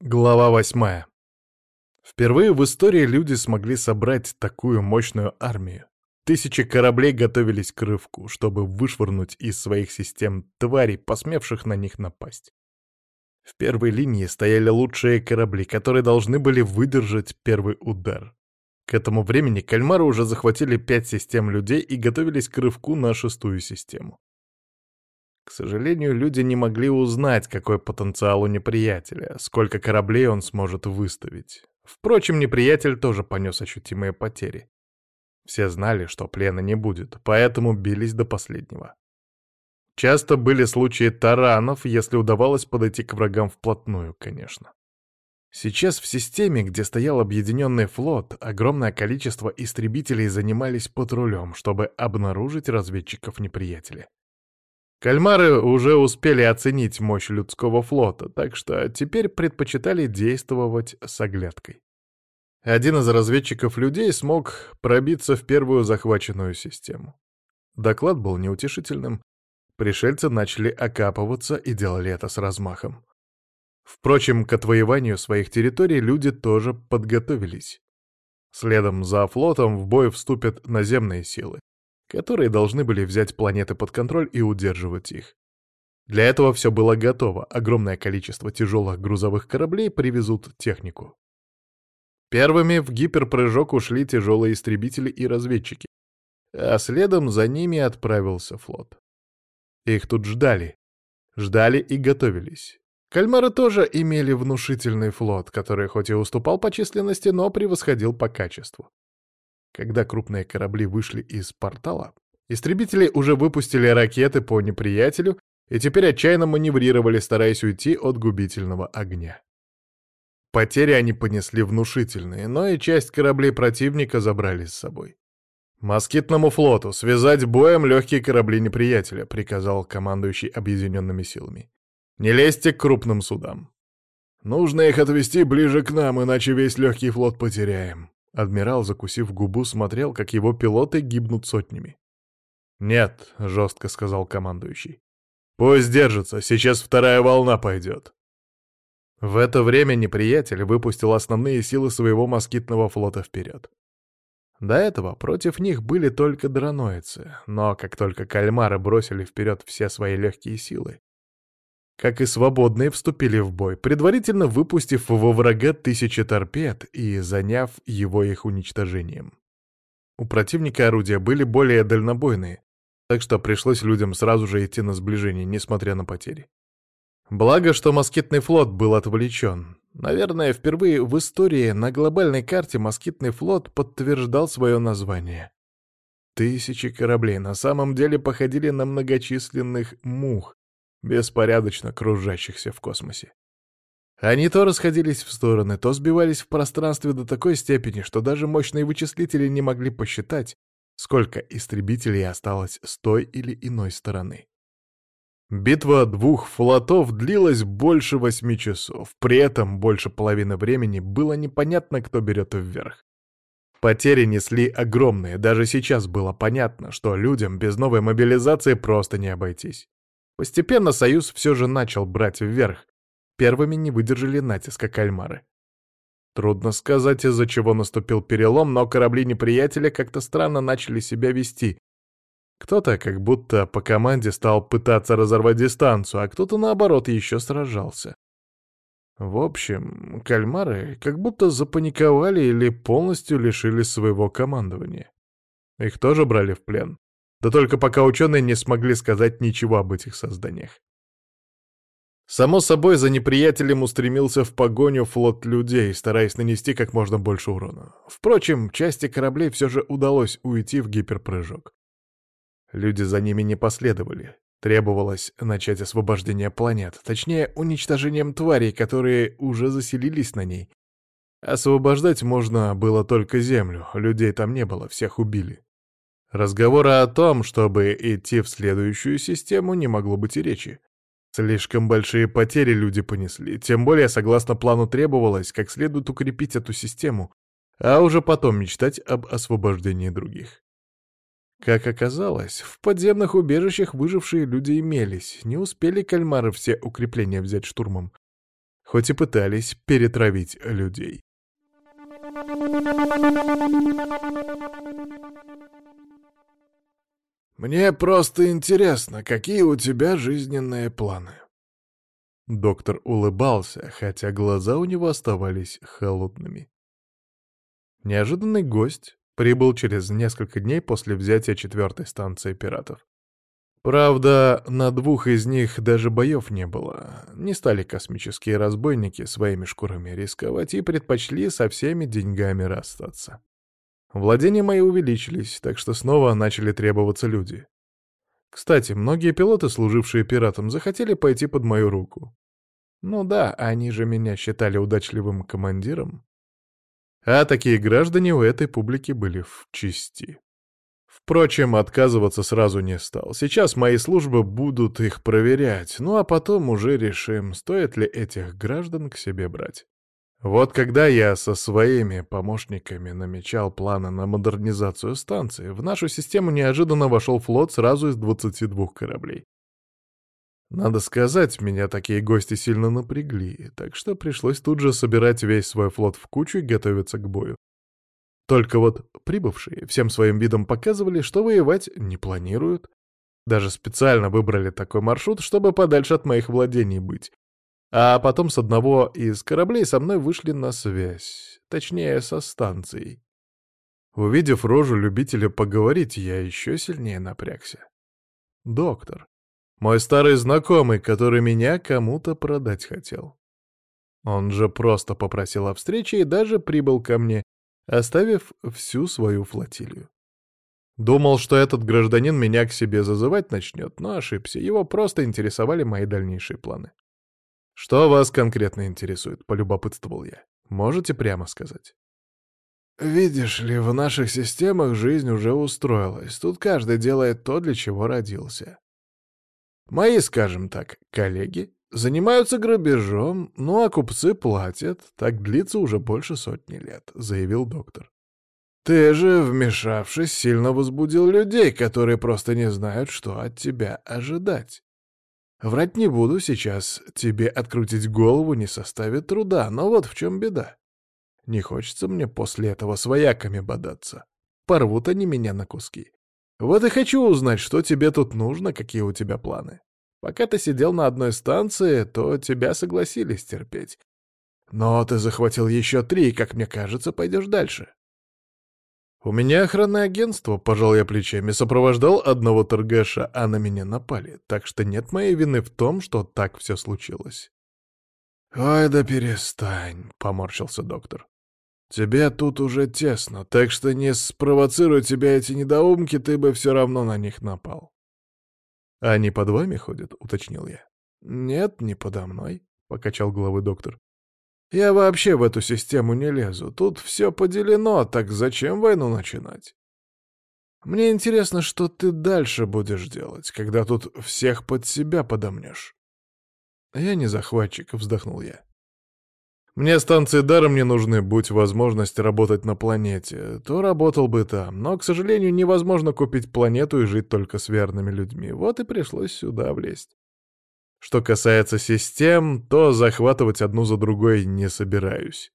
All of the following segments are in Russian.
Глава восьмая. Впервые в истории люди смогли собрать такую мощную армию. Тысячи кораблей готовились к рывку, чтобы вышвырнуть из своих систем тварей, посмевших на них напасть. В первой линии стояли лучшие корабли, которые должны были выдержать первый удар. К этому времени кальмары уже захватили пять систем людей и готовились к рывку на шестую систему. К сожалению, люди не могли узнать, какой потенциал у неприятеля, сколько кораблей он сможет выставить. Впрочем, неприятель тоже понес ощутимые потери. Все знали, что плена не будет, поэтому бились до последнего. Часто были случаи таранов, если удавалось подойти к врагам вплотную, конечно. Сейчас в системе, где стоял объединенный флот, огромное количество истребителей занимались патрулем, чтобы обнаружить разведчиков неприятеля. Кальмары уже успели оценить мощь людского флота, так что теперь предпочитали действовать с оглядкой. Один из разведчиков людей смог пробиться в первую захваченную систему. Доклад был неутешительным. Пришельцы начали окапываться и делали это с размахом. Впрочем, к отвоеванию своих территорий люди тоже подготовились. Следом за флотом в бой вступят наземные силы которые должны были взять планеты под контроль и удерживать их. Для этого все было готово, огромное количество тяжелых грузовых кораблей привезут технику. Первыми в гиперпрыжок ушли тяжелые истребители и разведчики, а следом за ними отправился флот. Их тут ждали. Ждали и готовились. Кальмары тоже имели внушительный флот, который хоть и уступал по численности, но превосходил по качеству. Когда крупные корабли вышли из портала, истребители уже выпустили ракеты по неприятелю и теперь отчаянно маневрировали, стараясь уйти от губительного огня. Потери они понесли внушительные, но и часть кораблей противника забрали с собой. «Москитному флоту связать боем легкие корабли неприятеля», — приказал командующий объединенными силами. «Не лезьте к крупным судам». «Нужно их отвести ближе к нам, иначе весь легкий флот потеряем», Адмирал, закусив губу, смотрел, как его пилоты гибнут сотнями. «Нет», — жестко сказал командующий. «Пусть держится, сейчас вторая волна пойдет». В это время неприятель выпустил основные силы своего москитного флота вперед. До этого против них были только драноицы, но как только кальмары бросили вперед все свои легкие силы, как и свободные, вступили в бой, предварительно выпустив во врага тысячи торпед и заняв его их уничтожением. У противника орудия были более дальнобойные, так что пришлось людям сразу же идти на сближение, несмотря на потери. Благо, что москитный флот был отвлечен. Наверное, впервые в истории на глобальной карте москитный флот подтверждал свое название. Тысячи кораблей на самом деле походили на многочисленных мух, беспорядочно кружащихся в космосе. Они то расходились в стороны, то сбивались в пространстве до такой степени, что даже мощные вычислители не могли посчитать, сколько истребителей осталось с той или иной стороны. Битва двух флотов длилась больше восьми часов, при этом больше половины времени было непонятно, кто берет вверх. Потери несли огромные, даже сейчас было понятно, что людям без новой мобилизации просто не обойтись. Постепенно Союз все же начал брать вверх. Первыми не выдержали натиска кальмары. Трудно сказать, из-за чего наступил перелом, но корабли неприятеля как-то странно начали себя вести. Кто-то как будто по команде стал пытаться разорвать дистанцию, а кто-то наоборот еще сражался. В общем, кальмары как будто запаниковали или полностью лишились своего командования. Их тоже брали в плен. Да только пока ученые не смогли сказать ничего об этих созданиях. Само собой, за неприятелем устремился в погоню флот людей, стараясь нанести как можно больше урона. Впрочем, части кораблей все же удалось уйти в гиперпрыжок. Люди за ними не последовали. Требовалось начать освобождение планет, точнее, уничтожением тварей, которые уже заселились на ней. Освобождать можно было только Землю, людей там не было, всех убили. Разговора о том, чтобы идти в следующую систему, не могло быть и речи. Слишком большие потери люди понесли, тем более, согласно плану, требовалось как следует укрепить эту систему, а уже потом мечтать об освобождении других. Как оказалось, в подземных убежищах выжившие люди имелись, не успели кальмары все укрепления взять штурмом. хоть и пытались перетравить людей. «Мне просто интересно, какие у тебя жизненные планы?» Доктор улыбался, хотя глаза у него оставались холодными. Неожиданный гость прибыл через несколько дней после взятия четвертой станции пиратов. Правда, на двух из них даже боев не было. Не стали космические разбойники своими шкурами рисковать и предпочли со всеми деньгами расстаться. Владения мои увеличились, так что снова начали требоваться люди. Кстати, многие пилоты, служившие пиратам, захотели пойти под мою руку. Ну да, они же меня считали удачливым командиром. А такие граждане у этой публики были в чести. Впрочем, отказываться сразу не стал. Сейчас мои службы будут их проверять, ну а потом уже решим, стоит ли этих граждан к себе брать. Вот когда я со своими помощниками намечал планы на модернизацию станции, в нашу систему неожиданно вошел флот сразу из 22 кораблей. Надо сказать, меня такие гости сильно напрягли, так что пришлось тут же собирать весь свой флот в кучу и готовиться к бою. Только вот прибывшие всем своим видом показывали, что воевать не планируют. Даже специально выбрали такой маршрут, чтобы подальше от моих владений быть. А потом с одного из кораблей со мной вышли на связь, точнее, со станцией. Увидев рожу любителя поговорить, я еще сильнее напрягся. Доктор. Мой старый знакомый, который меня кому-то продать хотел. Он же просто попросил о встрече и даже прибыл ко мне, оставив всю свою флотилию. Думал, что этот гражданин меня к себе зазывать начнет, но ошибся. Его просто интересовали мои дальнейшие планы. «Что вас конкретно интересует?» — полюбопытствовал я. «Можете прямо сказать?» «Видишь ли, в наших системах жизнь уже устроилась. Тут каждый делает то, для чего родился. Мои, скажем так, коллеги занимаются грабежом, ну а купцы платят. Так длится уже больше сотни лет», — заявил доктор. «Ты же, вмешавшись, сильно возбудил людей, которые просто не знают, что от тебя ожидать. Врать не буду сейчас, тебе открутить голову не составит труда, но вот в чем беда. Не хочется мне после этого с вояками бодаться. Порвут они меня на куски. Вот и хочу узнать, что тебе тут нужно, какие у тебя планы. Пока ты сидел на одной станции, то тебя согласились терпеть. Но ты захватил еще три, и, как мне кажется, пойдешь дальше. «У меня охранное агентство», — пожал я плечами, сопровождал одного торгаша, а на меня напали, так что нет моей вины в том, что так все случилось. «Ой, да перестань», — поморщился доктор. «Тебе тут уже тесно, так что не спровоцируй тебя эти недоумки, ты бы все равно на них напал». «Они под вами ходят?» — уточнил я. «Нет, не подо мной», — покачал головой доктор. Я вообще в эту систему не лезу. Тут все поделено, так зачем войну начинать? Мне интересно, что ты дальше будешь делать, когда тут всех под себя подомнешь. Я не захватчик, вздохнул я. Мне станции даром не нужны, будь возможность работать на планете, то работал бы там, но, к сожалению, невозможно купить планету и жить только с верными людьми, вот и пришлось сюда влезть. Что касается систем, то захватывать одну за другой не собираюсь.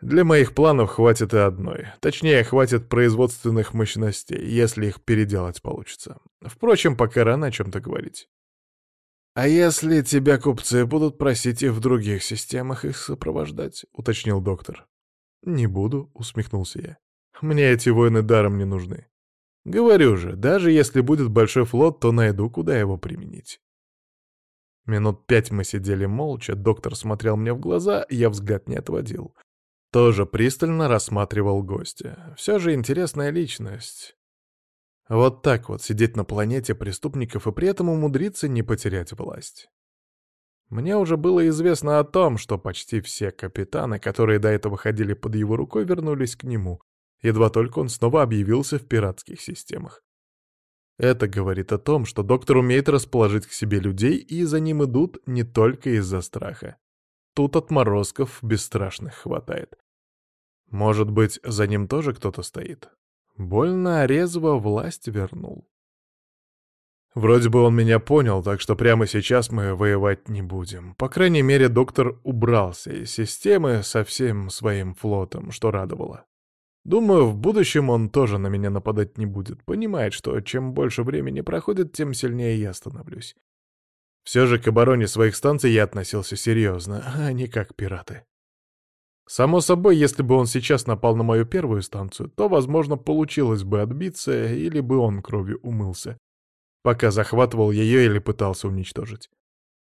Для моих планов хватит и одной. Точнее, хватит производственных мощностей, если их переделать получится. Впрочем, пока рано о чем-то говорить. «А если тебя купцы будут просить и в других системах их сопровождать?» — уточнил доктор. «Не буду», — усмехнулся я. «Мне эти войны даром не нужны. Говорю же, даже если будет большой флот, то найду, куда его применить. Минут пять мы сидели молча, доктор смотрел мне в глаза, я взгляд не отводил. Тоже пристально рассматривал гостя. Все же интересная личность. Вот так вот сидеть на планете преступников и при этом умудриться не потерять власть. Мне уже было известно о том, что почти все капитаны, которые до этого ходили под его рукой, вернулись к нему, едва только он снова объявился в пиратских системах. Это говорит о том, что доктор умеет расположить к себе людей, и за ним идут не только из-за страха. Тут отморозков бесстрашных хватает. Может быть, за ним тоже кто-то стоит? Больно резво власть вернул. Вроде бы он меня понял, так что прямо сейчас мы воевать не будем. По крайней мере, доктор убрался из системы со всем своим флотом, что радовало. Думаю, в будущем он тоже на меня нападать не будет. Понимает, что чем больше времени проходит, тем сильнее я становлюсь. Все же к обороне своих станций я относился серьезно, а не как пираты. Само собой, если бы он сейчас напал на мою первую станцию, то, возможно, получилось бы отбиться, или бы он кровью умылся, пока захватывал ее или пытался уничтожить.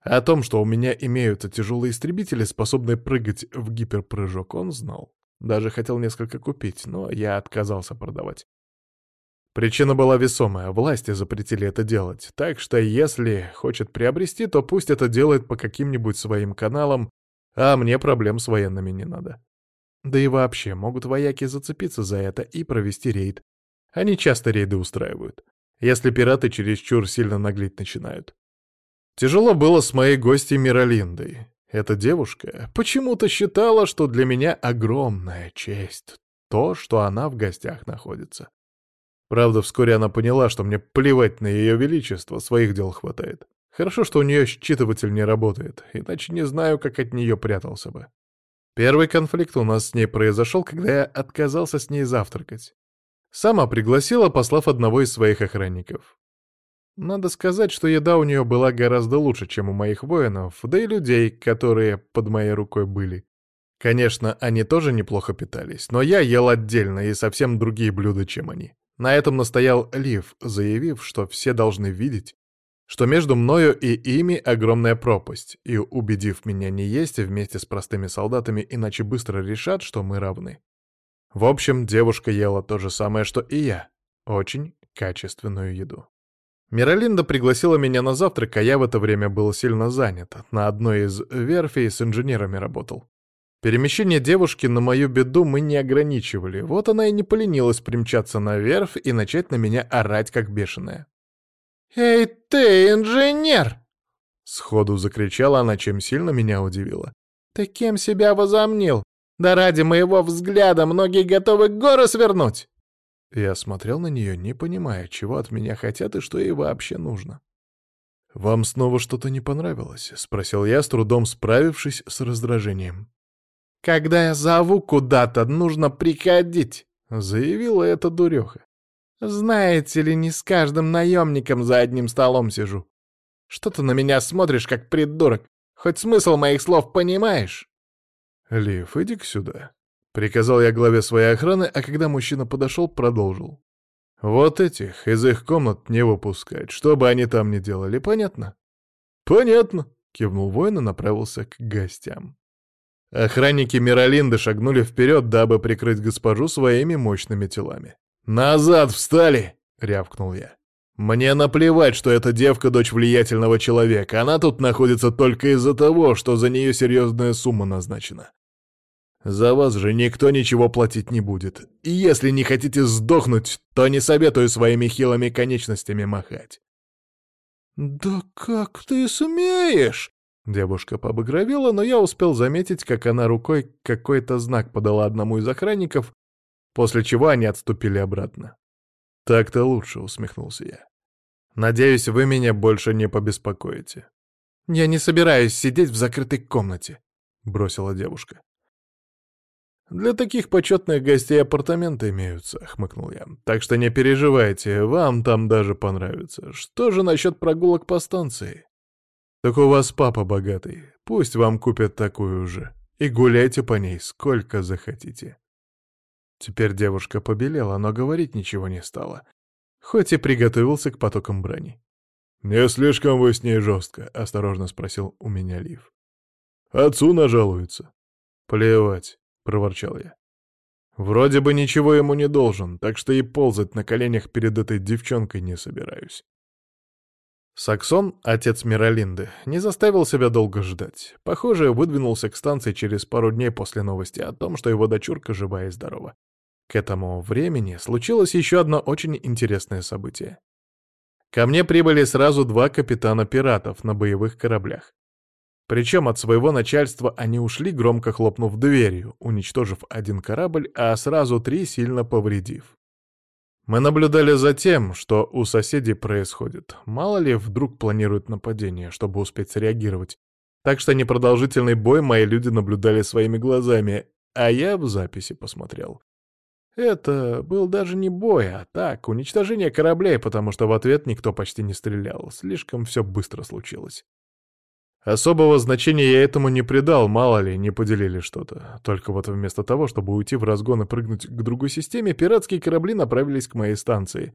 О том, что у меня имеются тяжелые истребители, способные прыгать в гиперпрыжок, он знал. Даже хотел несколько купить, но я отказался продавать. Причина была весомая, власти запретили это делать, так что если хочет приобрести, то пусть это делает по каким-нибудь своим каналам, а мне проблем с военными не надо. Да и вообще, могут вояки зацепиться за это и провести рейд. Они часто рейды устраивают, если пираты чересчур сильно наглеть начинают. Тяжело было с моей гостьей Миралиндой. Эта девушка почему-то считала, что для меня огромная честь то, что она в гостях находится. Правда, вскоре она поняла, что мне плевать на ее величество, своих дел хватает. Хорошо, что у нее считыватель не работает, иначе не знаю, как от нее прятался бы. Первый конфликт у нас с ней произошел, когда я отказался с ней завтракать. Сама пригласила, послав одного из своих охранников. Надо сказать, что еда у нее была гораздо лучше, чем у моих воинов, да и людей, которые под моей рукой были. Конечно, они тоже неплохо питались, но я ел отдельно и совсем другие блюда, чем они. На этом настоял Лив, заявив, что все должны видеть, что между мною и ими огромная пропасть, и убедив меня не есть вместе с простыми солдатами, иначе быстро решат, что мы равны. В общем, девушка ела то же самое, что и я. Очень качественную еду. Миралинда пригласила меня на завтрак, а я в это время был сильно занят. На одной из верфей с инженерами работал. Перемещение девушки на мою беду мы не ограничивали. Вот она и не поленилась примчаться на верфь и начать на меня орать, как бешеная. «Эй ты, инженер!» Сходу закричала она, чем сильно меня удивила. «Ты кем себя возомнил? Да ради моего взгляда многие готовы горы свернуть!» Я смотрел на нее, не понимая, чего от меня хотят и что ей вообще нужно. «Вам снова что-то не понравилось?» — спросил я, с трудом справившись с раздражением. «Когда я зову куда-то, нужно приходить», — заявила эта дуреха. «Знаете ли, не с каждым наемником за одним столом сижу. Что ты на меня смотришь, как придурок? Хоть смысл моих слов понимаешь?» «Лив, иди-ка сюда», Приказал я главе своей охраны, а когда мужчина подошел, продолжил. Вот этих из их комнат не выпускать, что бы они там ни делали, понятно? Понятно, кивнул воин и направился к гостям. Охранники Миралинды шагнули вперед, дабы прикрыть госпожу своими мощными телами. «Назад встали!» — рявкнул я. «Мне наплевать, что эта девка — дочь влиятельного человека. Она тут находится только из-за того, что за нее серьезная сумма назначена. За вас же никто ничего платить не будет. И если не хотите сдохнуть, то не советую своими хилыми конечностями махать. «Да как ты смеешь?» Девушка побагровела, но я успел заметить, как она рукой какой-то знак подала одному из охранников, после чего они отступили обратно. «Так-то лучше», — усмехнулся я. «Надеюсь, вы меня больше не побеспокоите». «Я не собираюсь сидеть в закрытой комнате», — бросила девушка. «Для таких почетных гостей апартаменты имеются», — хмыкнул я. «Так что не переживайте, вам там даже понравится. Что же насчет прогулок по станции?» «Так у вас папа богатый, пусть вам купят такую же. И гуляйте по ней сколько захотите». Теперь девушка побелела, но говорить ничего не стала, хоть и приготовился к потокам брани. «Не слишком вы с ней жестко?» — осторожно спросил у меня Лив. «Отцу нажалуется». «Плевать проворчал я. Вроде бы ничего ему не должен, так что и ползать на коленях перед этой девчонкой не собираюсь. Саксон, отец Миралинды, не заставил себя долго ждать. Похоже, выдвинулся к станции через пару дней после новости о том, что его дочурка жива и здорова. К этому времени случилось еще одно очень интересное событие. Ко мне прибыли сразу два капитана пиратов на боевых кораблях. Причем от своего начальства они ушли, громко хлопнув дверью, уничтожив один корабль, а сразу три сильно повредив. Мы наблюдали за тем, что у соседей происходит. Мало ли, вдруг планируют нападение, чтобы успеть среагировать. Так что непродолжительный бой мои люди наблюдали своими глазами, а я в записи посмотрел. Это был даже не бой, а так, уничтожение кораблей, потому что в ответ никто почти не стрелял. Слишком все быстро случилось. Особого значения я этому не придал, мало ли, не поделили что-то. Только вот вместо того, чтобы уйти в разгон и прыгнуть к другой системе, пиратские корабли направились к моей станции.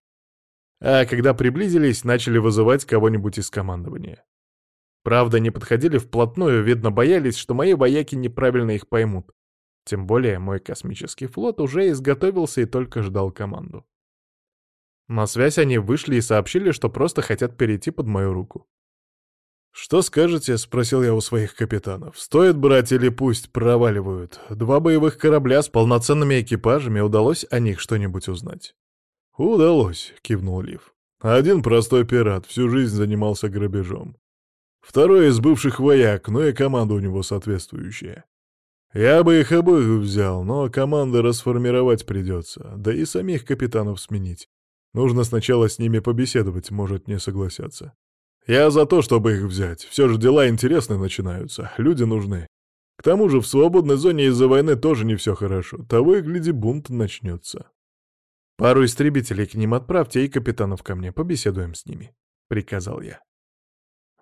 А когда приблизились, начали вызывать кого-нибудь из командования. Правда, не подходили вплотную, видно, боялись, что мои вояки неправильно их поймут. Тем более мой космический флот уже изготовился и только ждал команду. На связь они вышли и сообщили, что просто хотят перейти под мою руку. «Что скажете?» — спросил я у своих капитанов. «Стоит брать или пусть проваливают? Два боевых корабля с полноценными экипажами, удалось о них что-нибудь узнать?» «Удалось», — кивнул Лив. «Один простой пират, всю жизнь занимался грабежом. Второй из бывших вояк, но и команда у него соответствующая. Я бы их обоих взял, но команды расформировать придется, да и самих капитанов сменить. Нужно сначала с ними побеседовать, может, не согласятся. Я за то, чтобы их взять. Все же дела интересные начинаются, люди нужны. К тому же в свободной зоне из-за войны тоже не все хорошо. Того и гляди, бунт начнется. Пару истребителей к ним отправьте и капитанов ко мне, побеседуем с ними, — приказал я.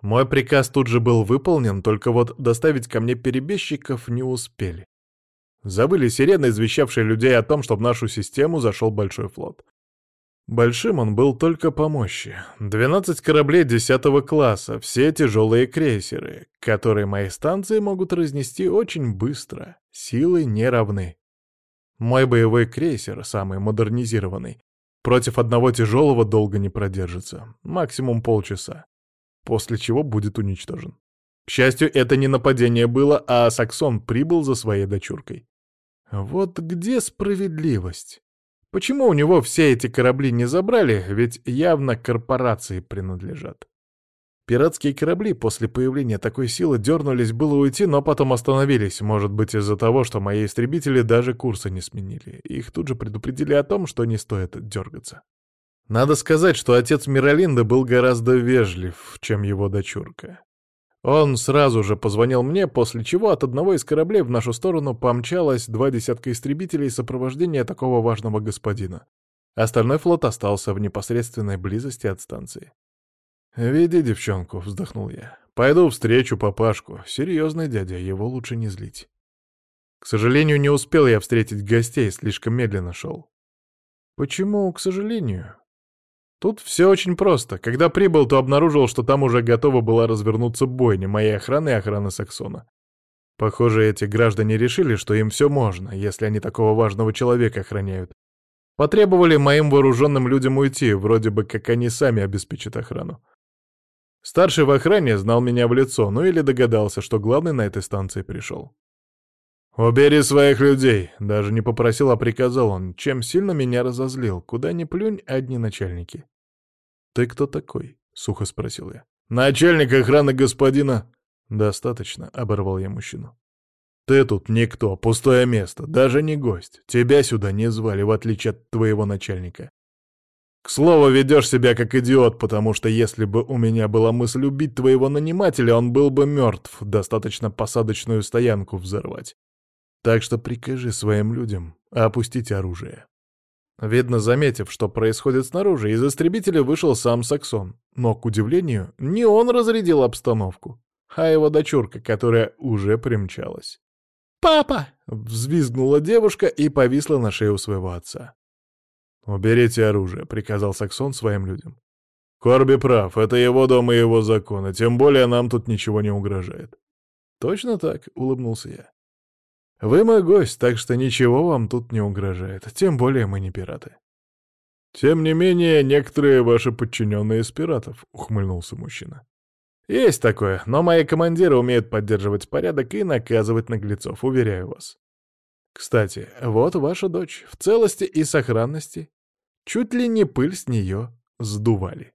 Мой приказ тут же был выполнен, только вот доставить ко мне перебежчиков не успели. Забыли сирены, извещавшие людей о том, что в нашу систему зашел большой флот. Большим он был только по мощи. 12 кораблей 10 класса, все тяжелые крейсеры, которые мои станции могут разнести очень быстро. Силы не равны. Мой боевой крейсер, самый модернизированный, против одного тяжелого долго не продержится, максимум полчаса, после чего будет уничтожен. К счастью, это не нападение было, а Саксон прибыл за своей дочуркой. Вот где справедливость? Почему у него все эти корабли не забрали, ведь явно корпорации принадлежат? Пиратские корабли после появления такой силы дернулись было уйти, но потом остановились, может быть из-за того, что мои истребители даже курса не сменили. Их тут же предупредили о том, что не стоит дергаться. Надо сказать, что отец Миралинда был гораздо вежлив, чем его дочурка. Он сразу же позвонил мне, после чего от одного из кораблей в нашу сторону помчалось два десятка истребителей сопровождения такого важного господина. Остальной флот остался в непосредственной близости от станции. «Веди девчонку», — вздохнул я. «Пойду встречу папашку. Серьезный дядя, его лучше не злить». К сожалению, не успел я встретить гостей, слишком медленно шел. Почему, к сожалению? Тут все очень просто. Когда прибыл, то обнаружил, что там уже готова была развернуться бойня моей охраны и охраны Саксона. Похоже, эти граждане решили, что им все можно, если они такого важного человека охраняют. Потребовали моим вооруженным людям уйти, вроде бы как они сами обеспечат охрану. Старший в охране знал меня в лицо, ну или догадался, что главный на этой станции пришел. «Убери своих людей!» — даже не попросил, а приказал он, чем сильно меня разозлил. Куда ни плюнь, одни начальники. «Ты кто такой?» — сухо спросил я. «Начальник охраны господина...» «Достаточно», — оборвал я мужчину. «Ты тут никто, пустое место, даже не гость. Тебя сюда не звали, в отличие от твоего начальника. К слову, ведешь себя как идиот, потому что если бы у меня была мысль убить твоего нанимателя, он был бы мертв, достаточно посадочную стоянку взорвать. Так что прикажи своим людям опустить оружие». Видно, заметив, что происходит снаружи, из истребителя вышел сам Саксон. Но, к удивлению, не он разрядил обстановку, а его дочурка, которая уже примчалась. «Папа!» — взвизгнула девушка и повисла на шее у своего отца. «Уберите оружие», — приказал Саксон своим людям. «Корби прав, это его дом и его законы, тем более нам тут ничего не угрожает». «Точно так», — улыбнулся я. Вы мой гость, так что ничего вам тут не угрожает, тем более мы не пираты. Тем не менее, некоторые ваши подчиненные из пиратов, ухмыльнулся мужчина. Есть такое, но мои командиры умеют поддерживать порядок и наказывать наглецов, уверяю вас. Кстати, вот ваша дочь, в целости и сохранности. Чуть ли не пыль с нее сдували.